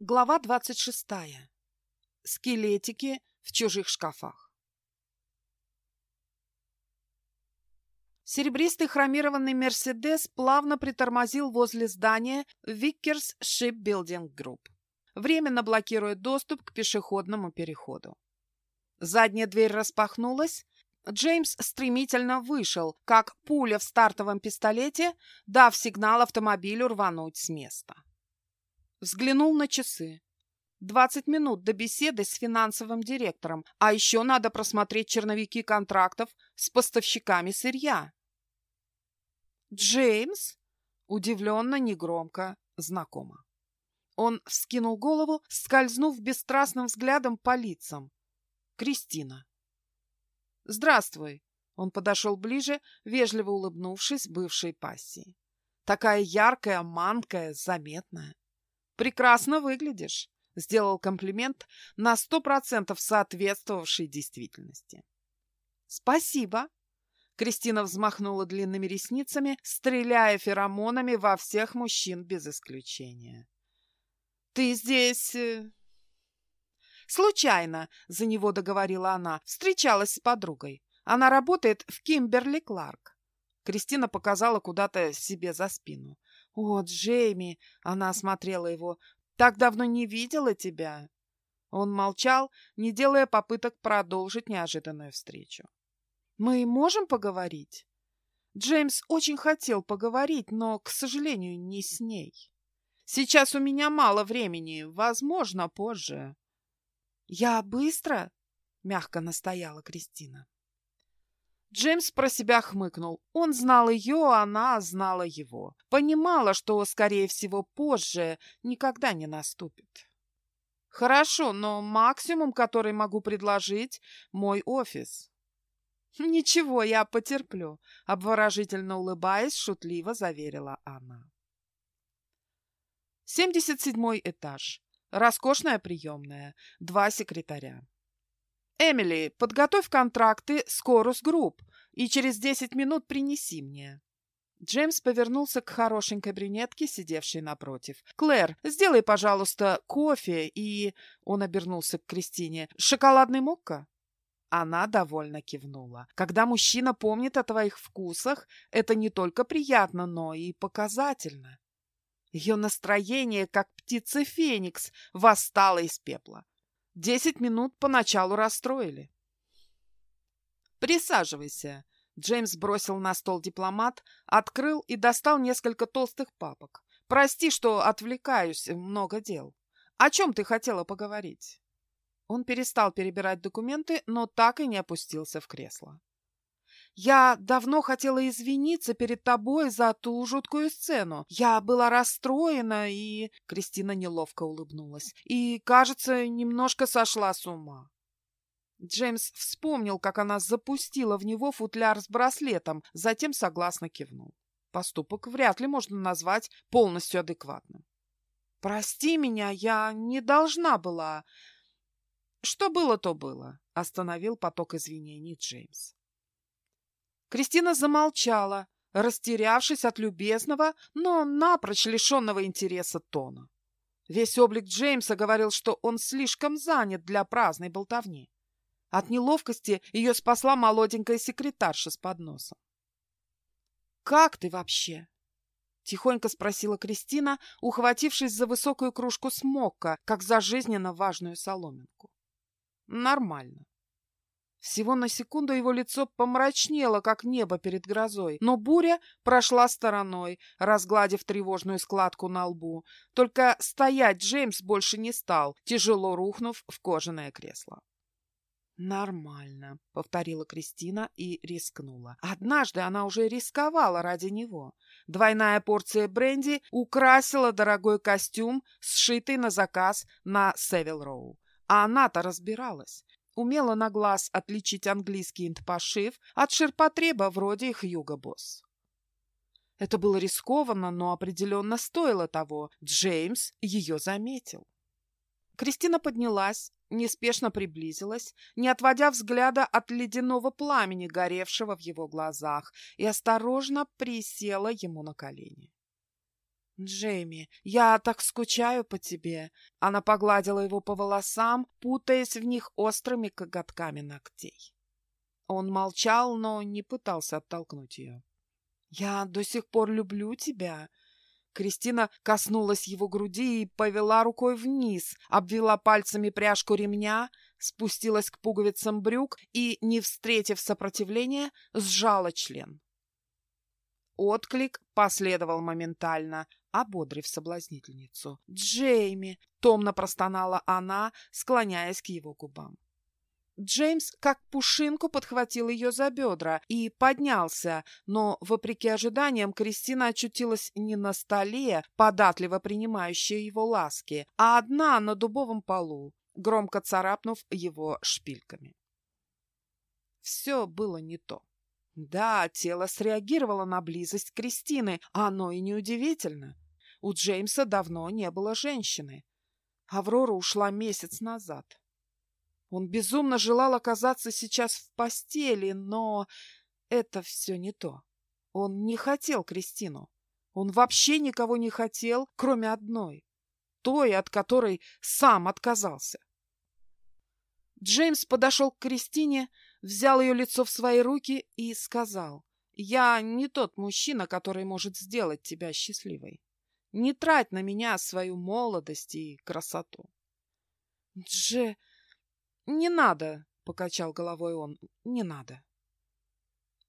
Глава двадцать шестая. Скелетики в чужих шкафах. Серебристый хромированный «Мерседес» плавно притормозил возле здания Vickers Shipbuilding Group, временно блокируя доступ к пешеходному переходу. Задняя дверь распахнулась, Джеймс стремительно вышел, как пуля в стартовом пистолете, дав сигнал автомобилю рвануть с места. Взглянул на часы. Двадцать минут до беседы с финансовым директором, а еще надо просмотреть черновики контрактов с поставщиками сырья. «Джеймс?» Удивленно, негромко, знакомо. Он вскинул голову, скользнув бесстрастным взглядом по лицам. Кристина. «Здравствуй!» Он подошел ближе, вежливо улыбнувшись бывшей пассии. Такая яркая, манкая, заметная. «Прекрасно выглядишь», — сделал комплимент, на сто процентов соответствовавший действительности. «Спасибо», Кристина взмахнула длинными ресницами, стреляя феромонами во всех мужчин без исключения. «Ты здесь...» э, «Случайно», — за него договорила она, — встречалась с подругой. Она работает в Кимберли Кларк. Кристина показала куда-то себе за спину. «О, Джейми!» — она осмотрела его. «Так давно не видела тебя!» Он молчал, не делая попыток продолжить неожиданную встречу. «Мы можем поговорить?» Джеймс очень хотел поговорить, но, к сожалению, не с ней. «Сейчас у меня мало времени, возможно, позже». «Я быстро?» — мягко настояла Кристина. Джеймс про себя хмыкнул. Он знал ее, она знала его. Понимала, что, скорее всего, позже никогда не наступит. «Хорошо, но максимум, который могу предложить, мой офис». «Ничего, я потерплю», — обворожительно улыбаясь, шутливо заверила она. 77 этаж. Роскошная приемная. Два секретаря. «Эмили, подготовь контракты с Корус Групп и через десять минут принеси мне». Джеймс повернулся к хорошенькой брюнетке, сидевшей напротив. «Клэр, сделай, пожалуйста, кофе и...» Он обернулся к Кристине. «Шоколадный мокко?» Она довольно кивнула. Когда мужчина помнит о твоих вкусах, это не только приятно, но и показательно. Ее настроение, как птица Феникс, восстало из пепла. Десять минут поначалу расстроили. «Присаживайся». Джеймс бросил на стол дипломат, открыл и достал несколько толстых папок. «Прости, что отвлекаюсь, много дел. О чем ты хотела поговорить?» Он перестал перебирать документы, но так и не опустился в кресло. Я давно хотела извиниться перед тобой за ту жуткую сцену. Я была расстроена и...» Кристина неловко улыбнулась. «И, кажется, немножко сошла с ума». Джеймс вспомнил, как она запустила в него футляр с браслетом, затем согласно кивнул. Поступок вряд ли можно назвать полностью адекватным. «Прости меня, я не должна была...» «Что было, то было», — остановил поток извинений Джеймс. Кристина замолчала, растерявшись от любезного, но напрочь лишенного интереса тона. Весь облик Джеймса говорил, что он слишком занят для праздной болтовни. От неловкости ее спасла молоденькая секретарша с подносом. «Как ты вообще?» — тихонько спросила Кристина, ухватившись за высокую кружку смокка, как за жизненно важную соломинку. «Нормально. Всего на секунду его лицо помрачнело, как небо перед грозой, но буря прошла стороной, разгладив тревожную складку на лбу. Только стоять Джеймс больше не стал, тяжело рухнув в кожаное кресло. «Нормально», — повторила Кристина и рискнула. Однажды она уже рисковала ради него. Двойная порция бренди украсила дорогой костюм, сшитый на заказ на Севил Роу. А она-то разбиралась умела на глаз отличить английский интпошив от ширпотреба вроде Хьюго Босс. Это было рискованно, но определенно стоило того. Джеймс ее заметил. Кристина поднялась, неспешно приблизилась, не отводя взгляда от ледяного пламени, горевшего в его глазах, и осторожно присела ему на колени. «Джейми, я так скучаю по тебе!» Она погладила его по волосам, путаясь в них острыми коготками ногтей. Он молчал, но не пытался оттолкнуть ее. «Я до сих пор люблю тебя!» Кристина коснулась его груди и повела рукой вниз, обвела пальцами пряжку ремня, спустилась к пуговицам брюк и, не встретив сопротивления, сжала член. Отклик последовал моментально, ободрив соблазнительницу. «Джейми!» — томно простонала она, склоняясь к его губам. Джеймс как пушинку подхватил ее за бедра и поднялся, но, вопреки ожиданиям, Кристина очутилась не на столе, податливо принимающей его ласки, а одна на дубовом полу, громко царапнув его шпильками. Все было не то. Да, тело среагировало на близость Кристины, а оно и неудивительно. У Джеймса давно не было женщины. Аврора ушла месяц назад. Он безумно желал оказаться сейчас в постели, но это все не то. Он не хотел Кристину. Он вообще никого не хотел, кроме одной. Той, от которой сам отказался. Джеймс подошел к Кристине, взял ее лицо в свои руки и сказал, «Я не тот мужчина, который может сделать тебя счастливой. Не трать на меня свою молодость и красоту». «Дже... не надо», — покачал головой он, — «не надо».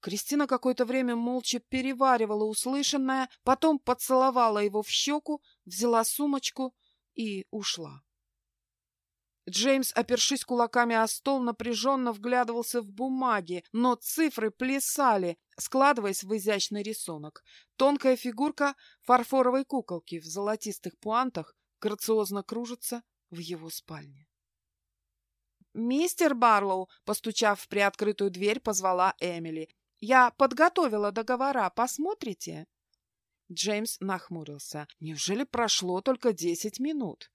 Кристина какое-то время молча переваривала услышанное, потом поцеловала его в щеку, взяла сумочку и ушла. Джеймс, опершись кулаками о стол, напряженно вглядывался в бумаги, но цифры плясали, складываясь в изящный рисунок. Тонкая фигурка фарфоровой куколки в золотистых пуантах грациозно кружится в его спальне. «Мистер Барлоу», постучав в приоткрытую дверь, позвала Эмили. «Я подготовила договора, посмотрите?» Джеймс нахмурился. «Неужели прошло только десять минут?»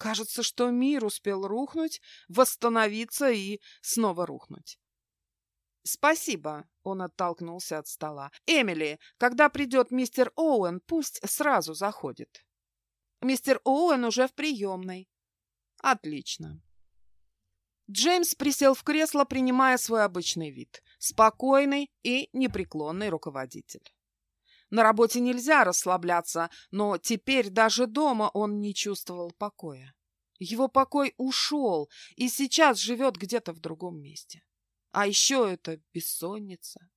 Кажется, что мир успел рухнуть, восстановиться и снова рухнуть. «Спасибо», — он оттолкнулся от стола. «Эмили, когда придет мистер Оуэн, пусть сразу заходит». «Мистер Оуэн уже в приемной». «Отлично». Джеймс присел в кресло, принимая свой обычный вид. Спокойный и непреклонный руководитель. На работе нельзя расслабляться, но теперь даже дома он не чувствовал покоя. Его покой ушел и сейчас живет где-то в другом месте. А еще это бессонница.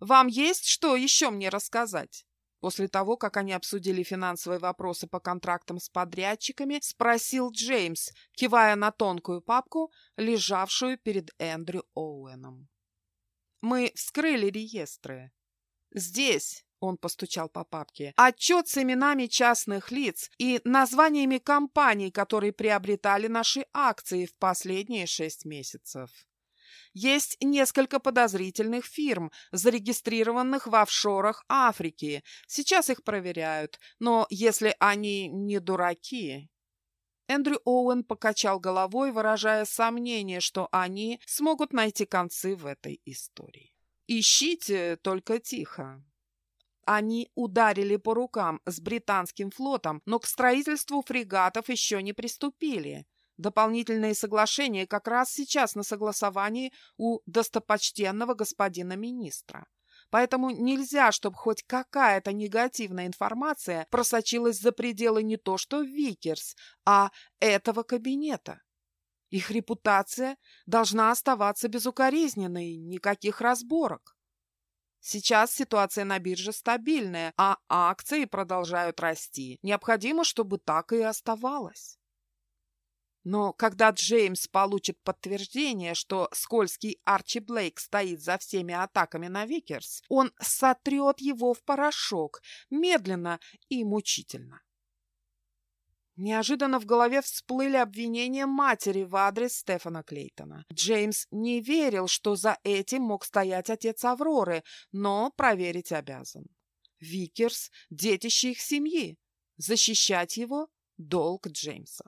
«Вам есть что еще мне рассказать?» После того, как они обсудили финансовые вопросы по контрактам с подрядчиками, спросил Джеймс, кивая на тонкую папку, лежавшую перед Эндрю Оуэном. «Мы вскрыли реестры. Здесь, он постучал по папке, отчет с именами частных лиц и названиями компаний, которые приобретали наши акции в последние шесть месяцев. Есть несколько подозрительных фирм, зарегистрированных в офшорах Африки. Сейчас их проверяют, но если они не дураки... Эндрю Оуэн покачал головой, выражая сомнение, что они смогут найти концы в этой истории. Ищите только тихо. Они ударили по рукам с британским флотом, но к строительству фрегатов еще не приступили. Дополнительные соглашения как раз сейчас на согласовании у достопочтенного господина министра. Поэтому нельзя, чтобы хоть какая-то негативная информация просочилась за пределы не то что Викерс, а этого кабинета. Их репутация должна оставаться безукоризненной, никаких разборок. Сейчас ситуация на бирже стабильная, а акции продолжают расти. Необходимо, чтобы так и оставалось. Но когда Джеймс получит подтверждение, что скользкий Арчи Блейк стоит за всеми атаками на Викерс, он сотрет его в порошок, медленно и мучительно. Неожиданно в голове всплыли обвинения матери в адрес Стефана Клейтона. Джеймс не верил, что за этим мог стоять отец Авроры, но проверить обязан. Викерс – детище их семьи. Защищать его – долг Джеймса.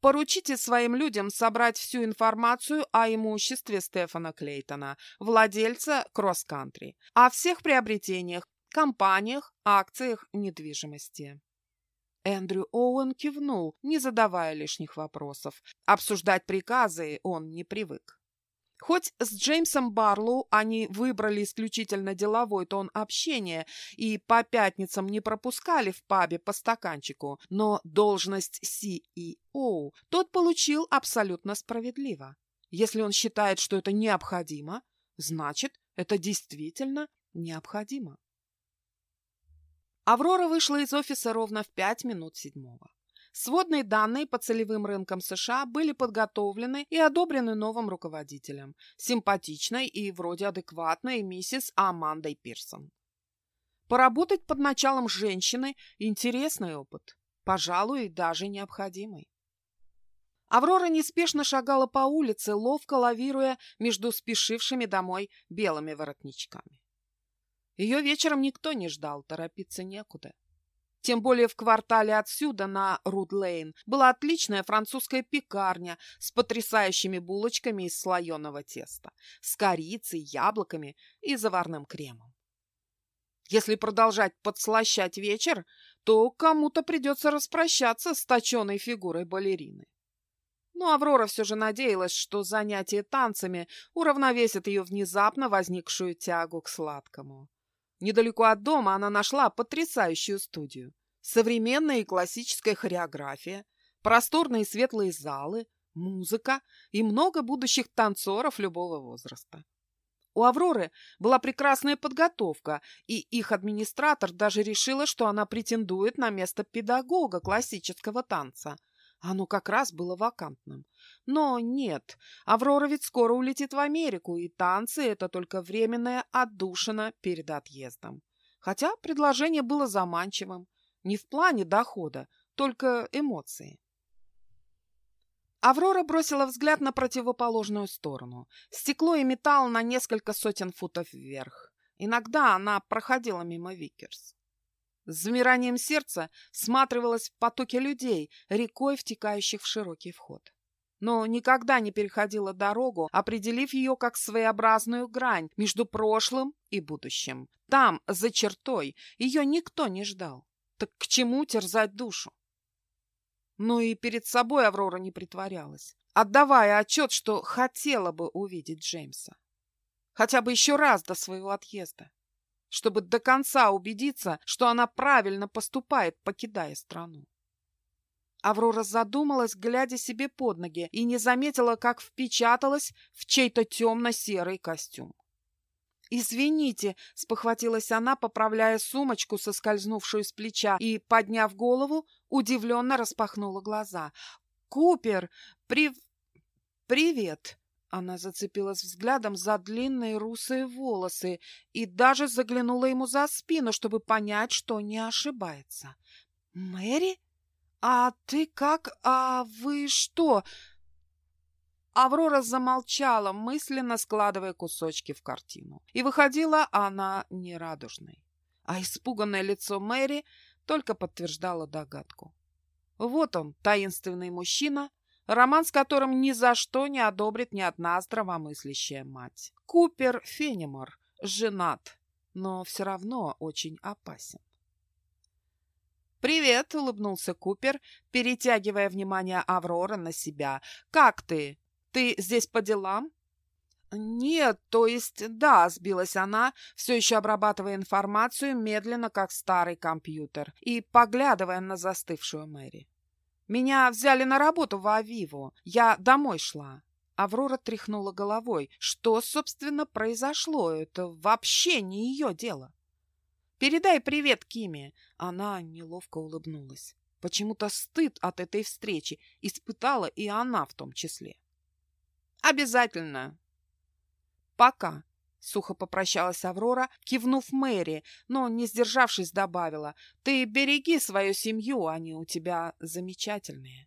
Поручите своим людям собрать всю информацию о имуществе Стефана Клейтона, владельца кросс-кантри, о всех приобретениях, компаниях, акциях, недвижимости. Эндрю Оуэн кивнул, не задавая лишних вопросов. Обсуждать приказы он не привык. Хоть с Джеймсом Барлоу они выбрали исключительно деловой тон общения и по пятницам не пропускали в пабе по стаканчику, но должность CEO тот получил абсолютно справедливо. Если он считает, что это необходимо, значит, это действительно необходимо. Аврора вышла из офиса ровно в пять минут седьмого. Сводные данные по целевым рынкам США были подготовлены и одобрены новым руководителем, симпатичной и вроде адекватной миссис Амандой Пирсон. Поработать под началом женщины – интересный опыт, пожалуй, даже необходимый. Аврора неспешно шагала по улице, ловко лавируя между спешившими домой белыми воротничками. Ее вечером никто не ждал, торопиться некуда. Тем более в квартале отсюда, на Руд-Лейн, была отличная французская пекарня с потрясающими булочками из слоеного теста, с корицей, яблоками и заварным кремом. Если продолжать подслащать вечер, то кому-то придется распрощаться с точеной фигурой балерины. Но Аврора все же надеялась, что занятие танцами уравновесит ее внезапно возникшую тягу к сладкому. Недалеко от дома она нашла потрясающую студию. Современная и классическая хореография, просторные светлые залы, музыка и много будущих танцоров любого возраста. У Авроры была прекрасная подготовка, и их администратор даже решила, что она претендует на место педагога классического танца – оно как раз было вакантным. Но нет, Аврора ведь скоро улетит в Америку, и танцы — это только временная отдушина перед отъездом. Хотя предложение было заманчивым. Не в плане дохода, только эмоции. Аврора бросила взгляд на противоположную сторону. Стекло и металл на несколько сотен футов вверх. Иногда она проходила мимо Викерс. С замиранием сердца всматривалась в потоки людей, рекой втекающих в широкий вход. Но никогда не переходила дорогу, определив ее как своеобразную грань между прошлым и будущим. Там, за чертой, ее никто не ждал. Так к чему терзать душу? Ну и перед собой Аврора не притворялась, отдавая отчет, что хотела бы увидеть Джеймса. Хотя бы еще раз до своего отъезда чтобы до конца убедиться, что она правильно поступает, покидая страну. Аврора задумалась, глядя себе под ноги, и не заметила, как впечаталась в чей-то темно-серый костюм. «Извините», — спохватилась она, поправляя сумочку, соскользнувшую с плеча, и, подняв голову, удивленно распахнула глаза. «Купер, прив... привет!» Она зацепилась взглядом за длинные русые волосы и даже заглянула ему за спину, чтобы понять, что не ошибается. «Мэри? А ты как? А вы что?» Аврора замолчала, мысленно складывая кусочки в картину. И выходила она нерадужной. А испуганное лицо Мэри только подтверждало догадку. Вот он, таинственный мужчина, роман с которым ни за что не одобрит ни одна здравомыслящая мать. Купер Фенимор женат, но все равно очень опасен. «Привет!» — улыбнулся Купер, перетягивая внимание Авроры на себя. «Как ты? Ты здесь по делам?» «Нет, то есть, да», — сбилась она, все еще обрабатывая информацию медленно, как старый компьютер, и поглядывая на застывшую Мэри. Меня взяли на работу в Авиву. Я домой шла. Аврора тряхнула головой. Что, собственно, произошло? Это вообще не ее дело. Передай привет Киме. Она неловко улыбнулась. Почему-то стыд от этой встречи испытала и она в том числе. Обязательно. Пока. Сухо попрощалась Аврора, кивнув Мэри, но, не сдержавшись, добавила, «Ты береги свою семью, они у тебя замечательные».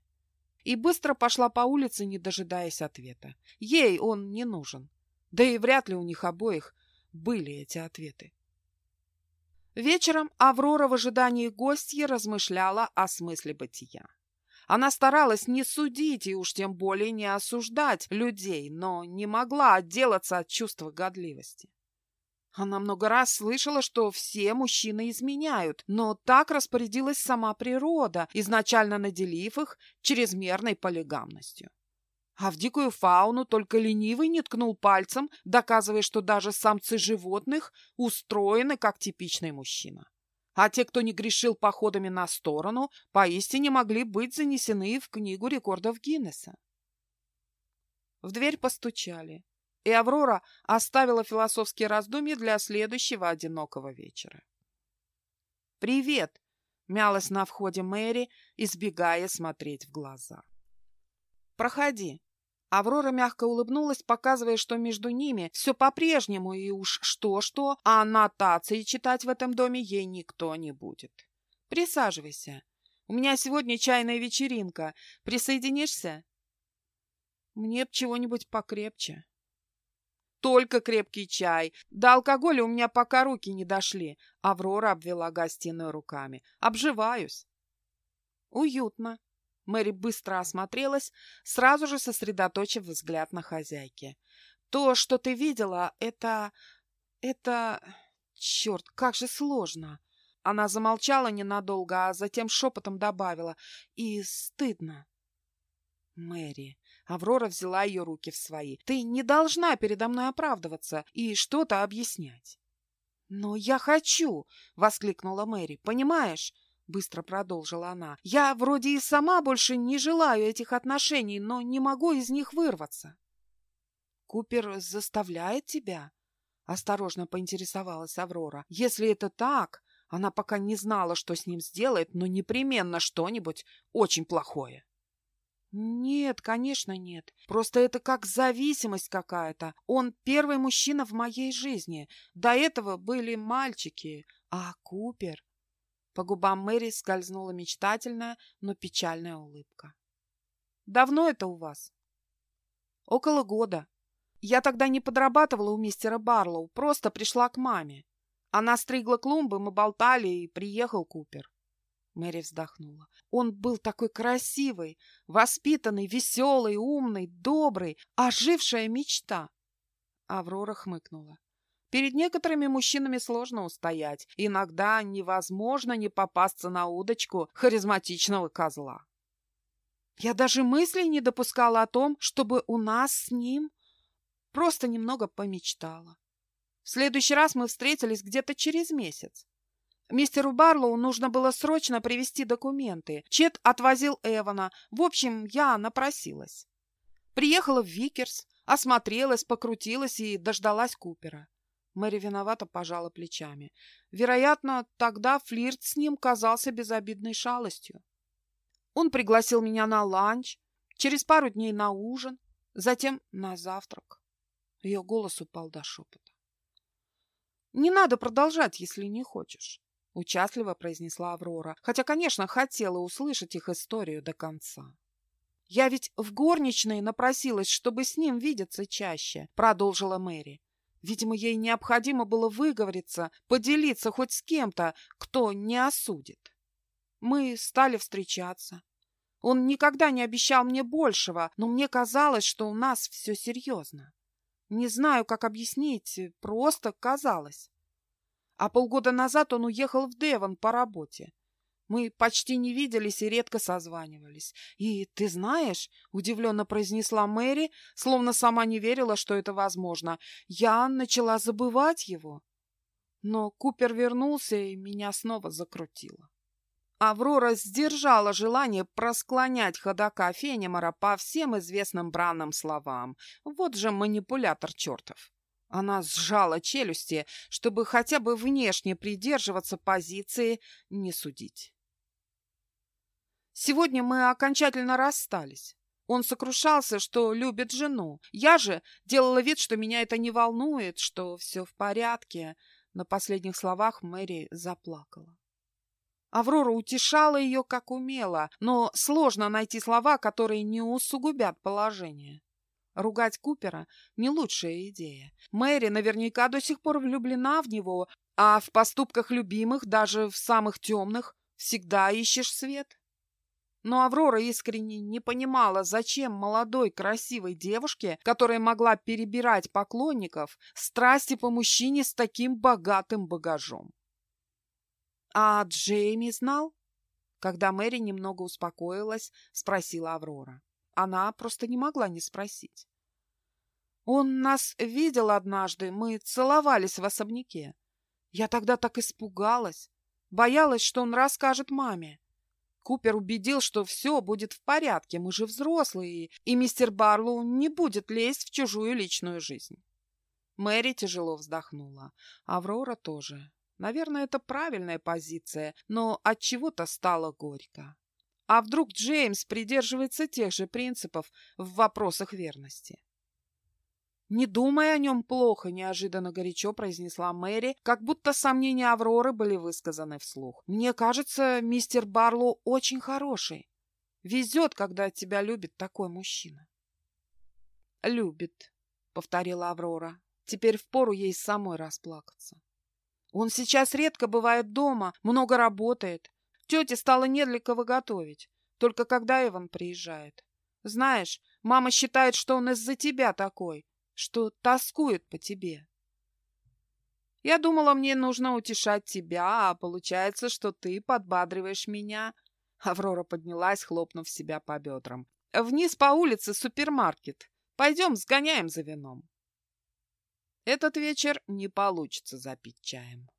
И быстро пошла по улице, не дожидаясь ответа. Ей он не нужен. Да и вряд ли у них обоих были эти ответы. Вечером Аврора в ожидании гостья размышляла о смысле бытия. Она старалась не судить и уж тем более не осуждать людей, но не могла отделаться от чувства годливости. Она много раз слышала, что все мужчины изменяют, но так распорядилась сама природа, изначально наделив их чрезмерной полигамностью. А в дикую фауну только ленивый не ткнул пальцем, доказывая, что даже самцы животных устроены как типичный мужчина. А те, кто не грешил походами на сторону, поистине могли быть занесены в книгу рекордов Гиннесса. В дверь постучали, и Аврора оставила философские раздумья для следующего одинокого вечера. «Привет!» — мялась на входе Мэри, избегая смотреть в глаза. «Проходи!» Аврора мягко улыбнулась, показывая, что между ними все по-прежнему, и уж что-что, а аннотации читать в этом доме ей никто не будет. «Присаживайся. У меня сегодня чайная вечеринка. Присоединишься?» «Мне б чего-нибудь покрепче». «Только крепкий чай. До алкоголя у меня пока руки не дошли». Аврора обвела гостиную руками. «Обживаюсь». «Уютно», Мэри быстро осмотрелась, сразу же сосредоточив взгляд на хозяйке. «То, что ты видела, это... это... Черт, как же сложно!» Она замолчала ненадолго, а затем шепотом добавила. «И стыдно». «Мэри...» Аврора взяла ее руки в свои. «Ты не должна передо мной оправдываться и что-то объяснять». «Но я хочу!» — воскликнула Мэри. «Понимаешь? — быстро продолжила она. «Я вроде и сама больше не желаю этих отношений, но не могу из них вырваться». «Купер заставляет тебя?» — осторожно поинтересовалась Аврора. «Если это так, она пока не знала, что с ним сделает, но непременно что-нибудь очень плохое». «Нет, конечно, нет. Просто это как зависимость какая-то. Он первый мужчина в моей жизни. До этого были мальчики, а Купер по губам Мэри скользнула мечтательная, но печальная улыбка. «Давно это у вас?» «Около года. Я тогда не подрабатывала у мистера Барлоу, просто пришла к маме. Она стригла клумбы, мы болтали, и приехал Купер». Мэри вздохнула. «Он был такой красивый, воспитанный, веселый, умный, добрый, ожившая мечта!» Аврора хмыкнула. Перед некоторыми мужчинами сложно устоять. Иногда невозможно не попасться на удочку харизматичного козла. Я даже мысли не допускала о том, чтобы у нас с ним просто немного помечтала. В следующий раз мы встретились где-то через месяц. Мистеру Барлоу нужно было срочно привезти документы. Чет отвозил Эвана. В общем, я напросилась. Приехала в Викерс, осмотрелась, покрутилась и дождалась Купера. Мэри виновато пожала плечами. Вероятно, тогда флирт с ним казался безобидной шалостью. Он пригласил меня на ланч, через пару дней на ужин, затем на завтрак. Ее голос упал до шепота. «Не надо продолжать, если не хочешь», — участливо произнесла Аврора, хотя, конечно, хотела услышать их историю до конца. «Я ведь в горничной напросилась, чтобы с ним видеться чаще», — продолжила Мэри. Видимо, ей необходимо было выговориться, поделиться хоть с кем-то, кто не осудит. Мы стали встречаться. Он никогда не обещал мне большего, но мне казалось, что у нас все серьезно. Не знаю, как объяснить, просто казалось. А полгода назад он уехал в Девон по работе. Мы почти не виделись и редко созванивались. И ты знаешь, удивленно произнесла Мэри, словно сама не верила, что это возможно, я начала забывать его. Но Купер вернулся, и меня снова закрутило. Аврора сдержала желание просклонять ходока Фенимора по всем известным бранным словам. Вот же манипулятор чертов. Она сжала челюсти, чтобы хотя бы внешне придерживаться позиции «не судить». Сегодня мы окончательно расстались. Он сокрушался, что любит жену. Я же делала вид, что меня это не волнует, что все в порядке. На последних словах Мэри заплакала. Аврора утешала ее, как умела, но сложно найти слова, которые не усугубят положение. Ругать Купера – не лучшая идея. Мэри наверняка до сих пор влюблена в него, а в поступках любимых, даже в самых темных, всегда ищешь свет. Но Аврора искренне не понимала, зачем молодой красивой девушке, которая могла перебирать поклонников, страсти по мужчине с таким богатым багажом. «А Джейми знал?» Когда Мэри немного успокоилась, спросила Аврора. Она просто не могла не спросить. «Он нас видел однажды, мы целовались в особняке. Я тогда так испугалась, боялась, что он расскажет маме. Купер убедил, что все будет в порядке, мы же взрослые, и мистер Барлоу не будет лезть в чужую личную жизнь». Мэри тяжело вздохнула. Аврора тоже. Наверное, это правильная позиция, но от чего-то стало горько. А вдруг Джеймс придерживается тех же принципов в вопросах верности? «Не думай о нем плохо», — неожиданно горячо произнесла Мэри, как будто сомнения Авроры были высказаны вслух. «Мне кажется, мистер Барлоу очень хороший. Везет, когда тебя любит такой мужчина». «Любит», — повторила Аврора. Теперь впору ей самой расплакаться. Он сейчас редко бывает дома, много работает. Тете стало не для кого готовить, только когда Иван приезжает. Знаешь, мама считает, что он из-за тебя такой, что тоскует по тебе. Я думала, мне нужно утешать тебя, а получается, что ты подбадриваешь меня. Аврора поднялась, хлопнув себя по бедрам. Вниз по улице супермаркет. Пойдем сгоняем за вином. Этот вечер не получится запить чаем.